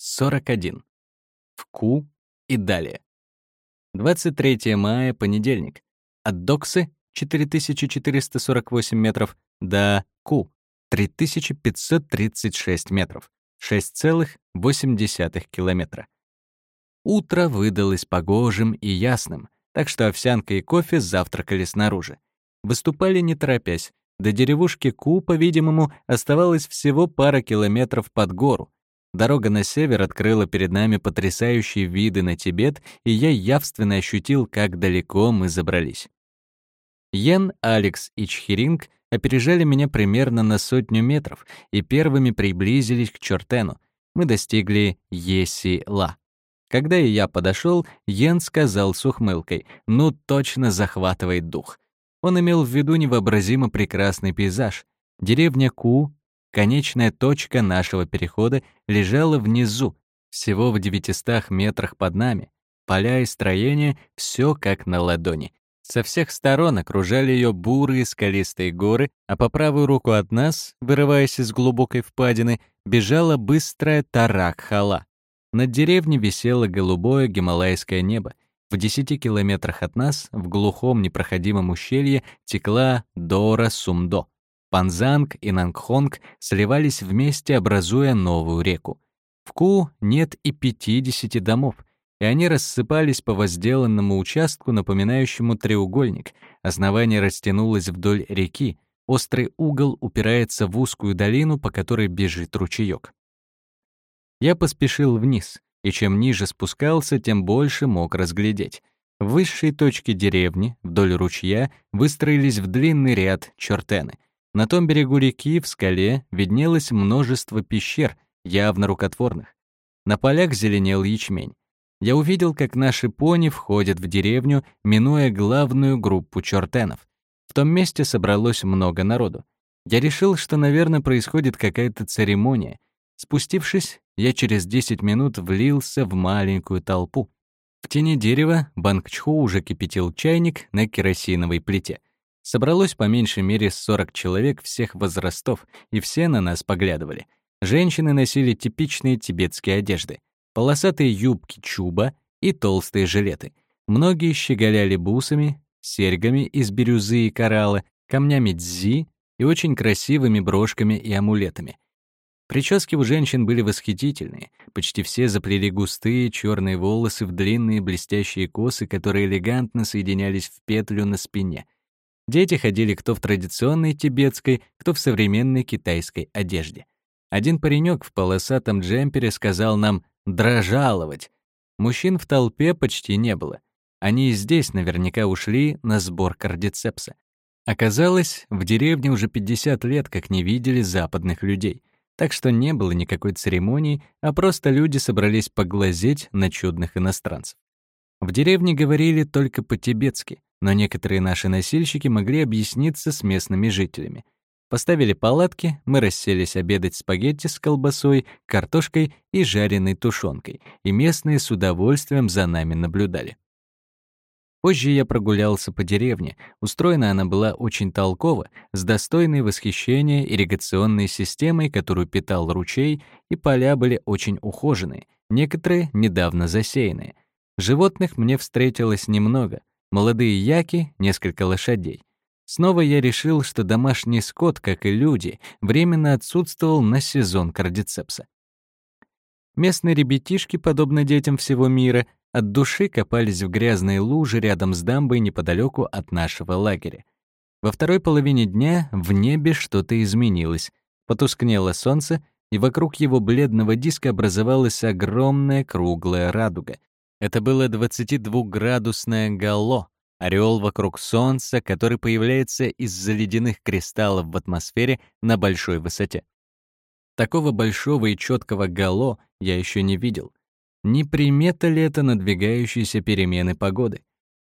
41. В Ку и далее. 23 мая, понедельник. От Доксы 4448 метров до Ку 3536 метров, 6,8 километра. Утро выдалось погожим и ясным, так что овсянка и кофе завтракали снаружи. Выступали не торопясь. До деревушки Ку, по-видимому, оставалось всего пара километров под гору, Дорога на север открыла перед нами потрясающие виды на Тибет, и я явственно ощутил, как далеко мы забрались. Йен, Алекс и Чхиринг опережали меня примерно на сотню метров и первыми приблизились к Чортену. Мы достигли Еси-Ла. Когда и я подошел, Йен сказал с ухмылкой, «Ну, точно захватывает дух». Он имел в виду невообразимо прекрасный пейзаж. Деревня Ку Конечная точка нашего перехода лежала внизу, всего в 900 метрах под нами. Поля и строения — все как на ладони. Со всех сторон окружали ее бурые скалистые горы, а по правую руку от нас, вырываясь из глубокой впадины, бежала быстрая Тарак-Хала. Над деревней висело голубое гималайское небо. В десяти километрах от нас, в глухом непроходимом ущелье, текла Дора-Сумдо. Панзанг и Нангхонг сливались вместе, образуя новую реку. В Ку нет и 50 домов, и они рассыпались по возделанному участку, напоминающему треугольник. Основание растянулось вдоль реки, острый угол упирается в узкую долину, по которой бежит ручеёк. Я поспешил вниз, и чем ниже спускался, тем больше мог разглядеть. В высшей точке деревни, вдоль ручья, выстроились в длинный ряд чертены — на том берегу реки, в скале, виднелось множество пещер, явно рукотворных. На полях зеленел ячмень. Я увидел, как наши пони входят в деревню, минуя главную группу чертенов. В том месте собралось много народу. Я решил, что, наверное, происходит какая-то церемония. Спустившись, я через 10 минут влился в маленькую толпу. В тени дерева Бангчху уже кипятил чайник на керосиновой плите. Собралось по меньшей мере 40 человек всех возрастов, и все на нас поглядывали. Женщины носили типичные тибетские одежды. Полосатые юбки чуба и толстые жилеты. Многие щеголяли бусами, серьгами из бирюзы и коралла, камнями дзи и очень красивыми брошками и амулетами. Прически у женщин были восхитительные. Почти все заплели густые черные волосы в длинные блестящие косы, которые элегантно соединялись в петлю на спине — Дети ходили кто в традиционной тибетской, кто в современной китайской одежде. Один паренек в полосатом джемпере сказал нам «дрожаловать». Мужчин в толпе почти не было. Они и здесь наверняка ушли на сбор кардицепса. Оказалось, в деревне уже 50 лет как не видели западных людей, так что не было никакой церемонии, а просто люди собрались поглазеть на чудных иностранцев. В деревне говорили только по-тибетски, но некоторые наши носильщики могли объясниться с местными жителями. Поставили палатки, мы расселись обедать спагетти с колбасой, картошкой и жареной тушенкой, и местные с удовольствием за нами наблюдали. Позже я прогулялся по деревне. Устроена она была очень толково, с достойной восхищения ирригационной системой, которую питал ручей, и поля были очень ухоженные, некоторые недавно засеянные. Животных мне встретилось немного, молодые яки, несколько лошадей. Снова я решил, что домашний скот, как и люди, временно отсутствовал на сезон кардицепса. Местные ребятишки, подобно детям всего мира, от души копались в грязные лужи рядом с дамбой неподалеку от нашего лагеря. Во второй половине дня в небе что-то изменилось. Потускнело солнце, и вокруг его бледного диска образовалась огромная круглая радуга. Это было 22-градусное гало, орел вокруг Солнца, который появляется из-за ледяных кристаллов в атмосфере на большой высоте. Такого большого и четкого гало я еще не видел. Не примета ли это надвигающиеся перемены погоды?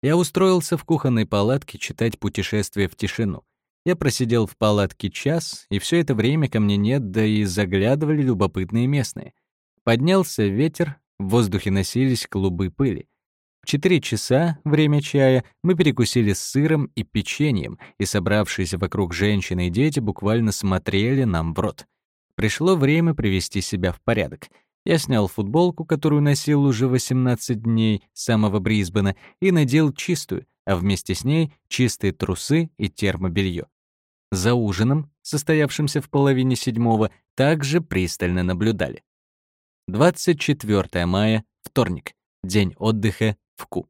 Я устроился в кухонной палатке читать «Путешествие в тишину». Я просидел в палатке час, и все это время ко мне нет, да и заглядывали любопытные местные. Поднялся ветер, в воздухе носились клубы пыли. В четыре часа, время чая, мы перекусили с сыром и печеньем, и собравшиеся вокруг женщины и дети буквально смотрели нам в рот. Пришло время привести себя в порядок. Я снял футболку, которую носил уже 18 дней с самого Брисбена, и надел чистую, а вместе с ней чистые трусы и термобелье. За ужином, состоявшимся в половине седьмого, также пристально наблюдали. 24 мая, вторник, день отдыха в Ку.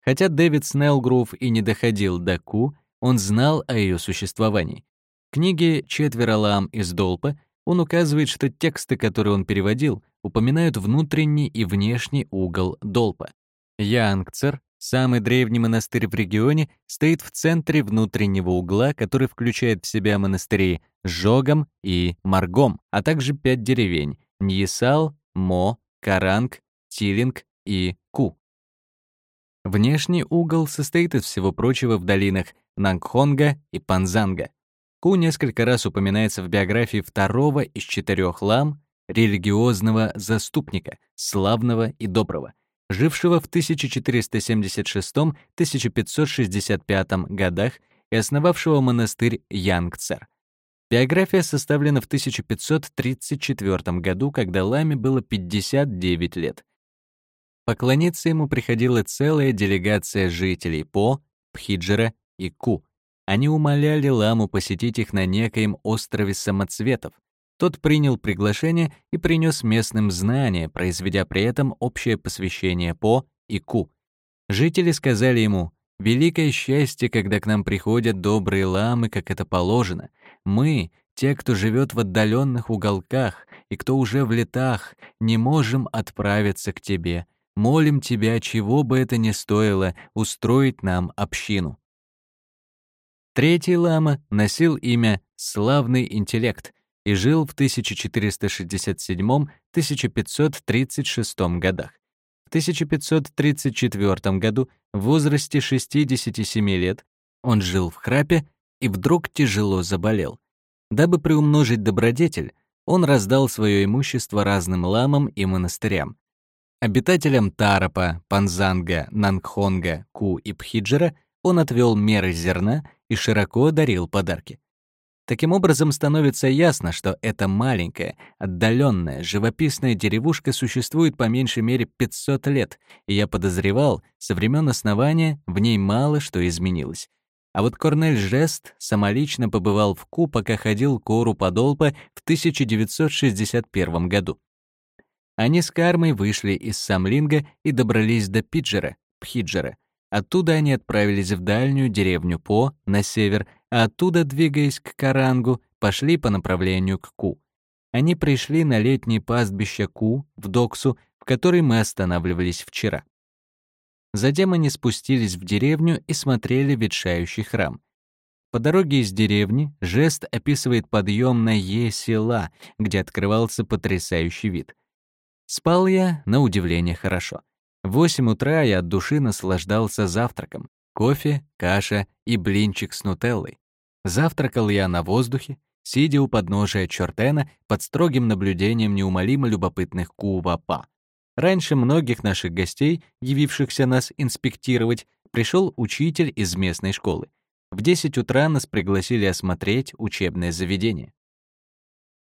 Хотя Дэвид Снеллгрув и не доходил до Ку, он знал о ее существовании. В книге «Четверо лам из Долпа» он указывает, что тексты, которые он переводил, упоминают внутренний и внешний угол Долпа. Янгцер, самый древний монастырь в регионе, стоит в центре внутреннего угла, который включает в себя монастыри Жогом и Маргом, а также пять деревень — Ньесал, Мо, Каранг, Тилинг и Ку. Внешний угол состоит из всего прочего в долинах Нангхонга и Панзанга. Ку несколько раз упоминается в биографии второго из четырех лам, религиозного заступника, славного и доброго, жившего в 1476-1565 годах и основавшего монастырь Янгцер. Биография составлена в 1534 году, когда Ламе было 59 лет. Поклониться ему приходила целая делегация жителей По, Пхиджера и Ку. Они умоляли Ламу посетить их на некоем острове самоцветов. Тот принял приглашение и принес местным знания, произведя при этом общее посвящение По и Ку. Жители сказали ему, «Великое счастье, когда к нам приходят добрые ламы, как это положено. Мы, те, кто живет в отдаленных уголках и кто уже в летах, не можем отправиться к тебе. Молим тебя, чего бы это ни стоило, устроить нам общину». Третий лама носил имя «Славный интеллект» и жил в 1467-1536 годах. В 1534 году, в возрасте 67 лет, он жил в храпе и вдруг тяжело заболел. Дабы приумножить добродетель, он раздал свое имущество разным ламам и монастырям. Обитателям Тарапа, Панзанга, Нангхонга, Ку и Пхиджера он отвел меры зерна и широко дарил подарки. Таким образом, становится ясно, что эта маленькая, отдаленная, живописная деревушка существует по меньшей мере 500 лет, и я подозревал, со времен основания в ней мало что изменилось. А вот Корнель Жест самолично побывал в Ку, пока ходил к Ору Подолпа в 1961 году. Они с Кармой вышли из Самлинга и добрались до Пиджера, Пхиджера. Оттуда они отправились в дальнюю деревню По, на север, оттуда, двигаясь к Карангу, пошли по направлению к Ку. Они пришли на летнее пастбище Ку, в Доксу, в которой мы останавливались вчера. Затем они спустились в деревню и смотрели ветшающий храм. По дороге из деревни жест описывает подъем на Е-села, где открывался потрясающий вид. Спал я, на удивление, хорошо. В 8 утра я от души наслаждался завтраком. Кофе, каша и блинчик с нутеллой. Завтракал я на воздухе, сидя у подножия Чортена под строгим наблюдением неумолимо любопытных Кувапа. Раньше многих наших гостей, явившихся нас инспектировать, пришел учитель из местной школы. В 10 утра нас пригласили осмотреть учебное заведение.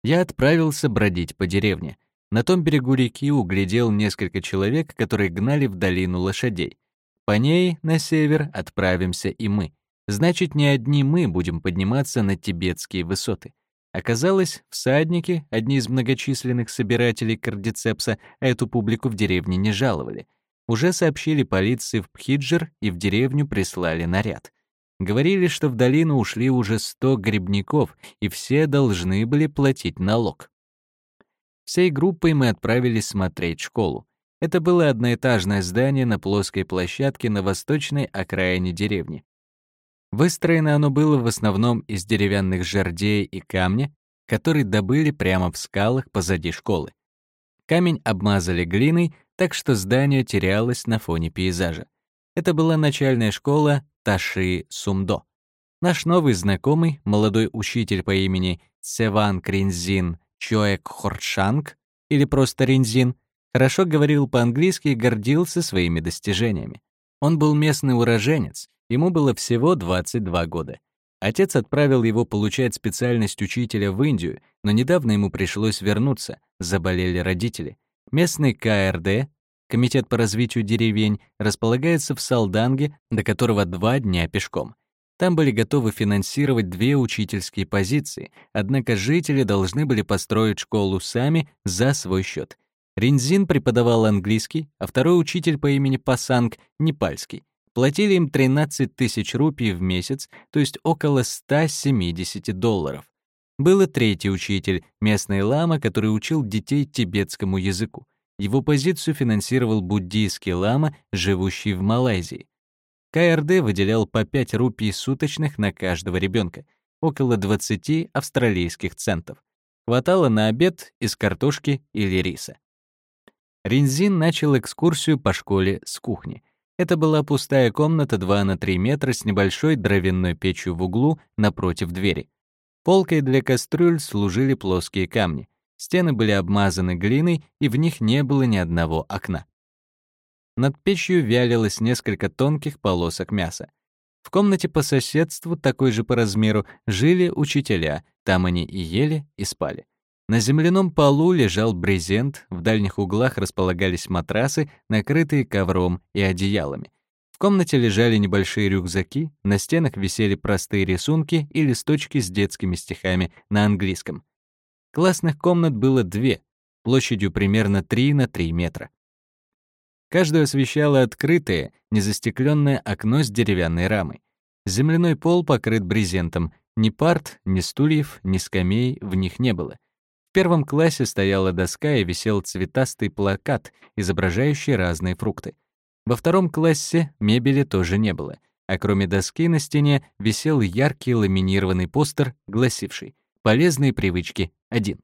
Я отправился бродить по деревне. На том берегу реки углядел несколько человек, которые гнали в долину лошадей. По ней, на север, отправимся и мы. Значит, не одни мы будем подниматься на тибетские высоты. Оказалось, всадники, одни из многочисленных собирателей кардицепса, эту публику в деревне не жаловали. Уже сообщили полиции в Пхиджер и в деревню прислали наряд. Говорили, что в долину ушли уже 100 грибников, и все должны были платить налог. Всей группой мы отправились смотреть школу. Это было одноэтажное здание на плоской площадке на восточной окраине деревни. Выстроено оно было в основном из деревянных жердей и камня, который добыли прямо в скалах позади школы. Камень обмазали глиной, так что здание терялось на фоне пейзажа. Это была начальная школа Таши Сумдо. Наш новый знакомый, молодой учитель по имени Севан Кринзин Чоек Хорчанг, или просто Ринзин, хорошо говорил по-английски и гордился своими достижениями. Он был местный уроженец, Ему было всего 22 года. Отец отправил его получать специальность учителя в Индию, но недавно ему пришлось вернуться, заболели родители. Местный КРД, Комитет по развитию деревень, располагается в Салданге, до которого два дня пешком. Там были готовы финансировать две учительские позиции, однако жители должны были построить школу сами за свой счет. Ринзин преподавал английский, а второй учитель по имени Пасанг — непальский. Платили им 13 тысяч рупий в месяц, то есть около 170 долларов. Был и третий учитель, местный лама, который учил детей тибетскому языку. Его позицию финансировал буддийский лама, живущий в Малайзии. КРД выделял по 5 рупий суточных на каждого ребенка, около 20 австралийских центов. Хватало на обед из картошки или риса. Ринзин начал экскурсию по школе с кухни. Это была пустая комната 2 на 3 метра с небольшой дровяной печью в углу напротив двери. Полкой для кастрюль служили плоские камни. Стены были обмазаны глиной, и в них не было ни одного окна. Над печью вялилось несколько тонких полосок мяса. В комнате по соседству, такой же по размеру, жили учителя, там они и ели, и спали. На земляном полу лежал брезент, в дальних углах располагались матрасы, накрытые ковром и одеялами. В комнате лежали небольшие рюкзаки, на стенах висели простые рисунки и листочки с детскими стихами на английском. Классных комнат было две, площадью примерно 3 на 3 метра. Каждую освещало открытое, незастекленное окно с деревянной рамой. Земляной пол покрыт брезентом. Ни парт, ни стульев, ни скамей в них не было. В первом классе стояла доска и висел цветастый плакат, изображающий разные фрукты. Во втором классе мебели тоже не было, а кроме доски на стене висел яркий ламинированный постер, гласивший «Полезные привычки 1».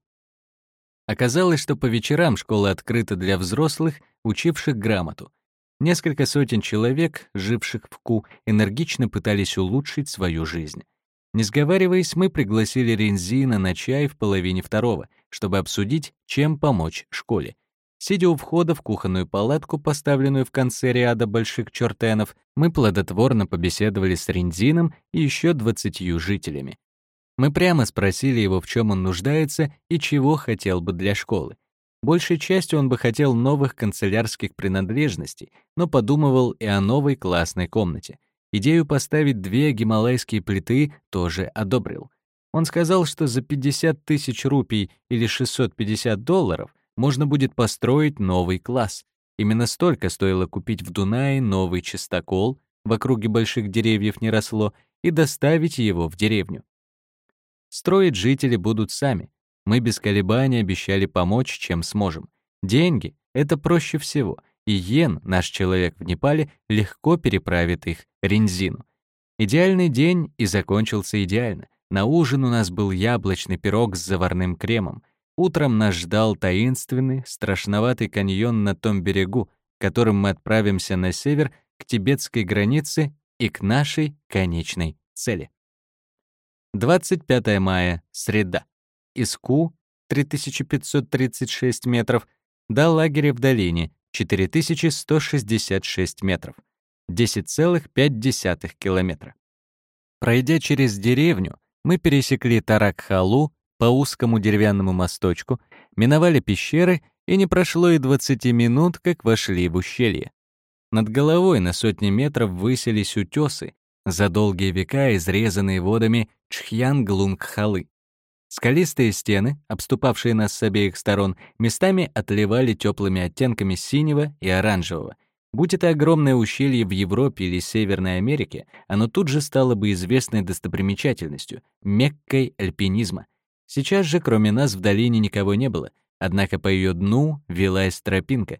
Оказалось, что по вечерам школа открыта для взрослых, учивших грамоту. Несколько сотен человек, живших в Ку, энергично пытались улучшить свою жизнь. Не сговариваясь, мы пригласили Рензина на чай в половине второго, чтобы обсудить, чем помочь школе. Сидя у входа в кухонную палатку, поставленную в конце ряда больших чертенов, мы плодотворно побеседовали с Рензином и еще двадцатью жителями. Мы прямо спросили его, в чем он нуждается и чего хотел бы для школы. Большей частью он бы хотел новых канцелярских принадлежностей, но подумывал и о новой классной комнате. Идею поставить две гималайские плиты тоже одобрил. Он сказал, что за 50 тысяч рупий или 650 долларов можно будет построить новый класс. Именно столько стоило купить в Дунае новый чистокол, в округе больших деревьев не росло, и доставить его в деревню. Строить жители будут сами. Мы без колебаний обещали помочь, чем сможем. Деньги — это проще всего, и Йен, наш человек в Непале, легко переправит их Ринзину. Идеальный день и закончился идеально. На ужин у нас был яблочный пирог с заварным кремом. Утром нас ждал таинственный, страшноватый каньон на том берегу, которым мы отправимся на север к тибетской границе и к нашей конечной цели. 25 мая, среда. Из Ку, 3536 метров, до лагеря в долине, 4166 метров, 10,5 километра. Пройдя через деревню, мы пересекли Таракхалу по узкому деревянному мосточку, миновали пещеры, и не прошло и 20 минут, как вошли в ущелье. Над головой на сотни метров высились утесы, за долгие века изрезанные водами Чхьян-Глунгхалы. Скалистые стены, обступавшие нас с обеих сторон, местами отливали теплыми оттенками синего и оранжевого. Будь это огромное ущелье в Европе или Северной Америке, оно тут же стало бы известной достопримечательностью — Меккой альпинизма. Сейчас же, кроме нас, в долине никого не было, однако по ее дну велась тропинка,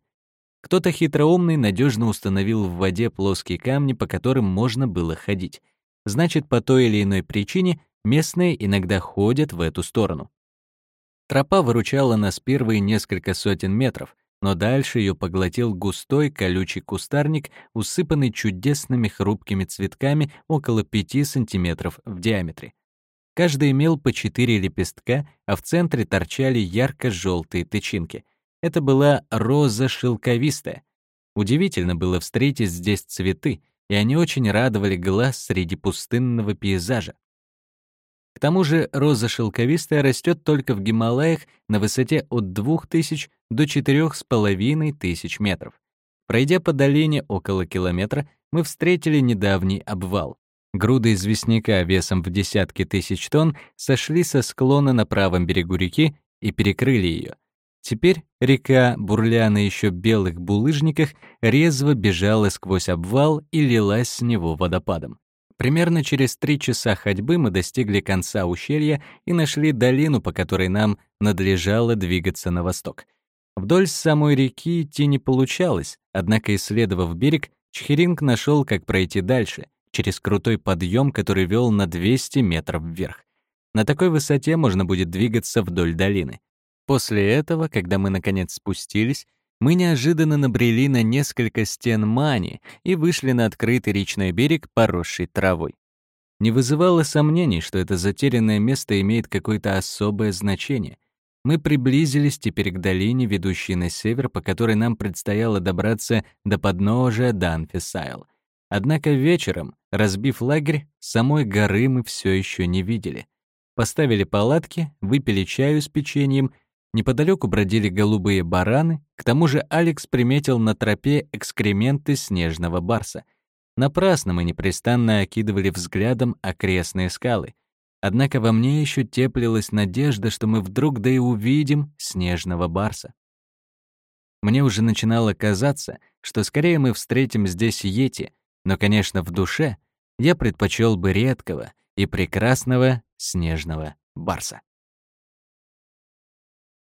кто-то хитроумный надежно установил в воде плоские камни, по которым можно было ходить. Значит, по той или иной причине местные иногда ходят в эту сторону. Тропа выручала нас первые несколько сотен метров, но дальше ее поглотил густой колючий кустарник, усыпанный чудесными хрупкими цветками около 5 сантиметров в диаметре. Каждый имел по четыре лепестка, а в центре торчали ярко-желтые тычинки — это была роза шелковистая. Удивительно было встретить здесь цветы, и они очень радовали глаз среди пустынного пейзажа. К тому же роза шелковистая растет только в Гималаях на высоте от 2000 до 4500 метров. Пройдя по долине около километра, мы встретили недавний обвал. Груды известняка весом в десятки тысяч тонн сошли со склона на правом берегу реки и перекрыли ее. Теперь река, бурля на еще белых булыжниках, резво бежала сквозь обвал и лилась с него водопадом. Примерно через три часа ходьбы мы достигли конца ущелья и нашли долину, по которой нам надлежало двигаться на восток. Вдоль самой реки идти не получалось, однако, исследовав берег, Чхиринг нашел, как пройти дальше, через крутой подъем, который вел на 200 метров вверх. На такой высоте можно будет двигаться вдоль долины. После этого, когда мы наконец спустились, мы неожиданно набрели на несколько стен мани и вышли на открытый речной берег, поросший травой. Не вызывало сомнений, что это затерянное место имеет какое-то особое значение. Мы приблизились теперь к долине, ведущей на север, по которой нам предстояло добраться до подножия Данфисайл. Однако вечером, разбив лагерь, самой горы мы все еще не видели. Поставили палатки, выпили чаю с печеньем — Неподалеку бродили голубые бараны, к тому же Алекс приметил на тропе экскременты снежного барса. Напрасно мы непрестанно окидывали взглядом окрестные скалы. Однако во мне еще теплилась надежда, что мы вдруг да и увидим снежного барса. Мне уже начинало казаться, что скорее мы встретим здесь Йети, но, конечно, в душе я предпочел бы редкого и прекрасного снежного барса.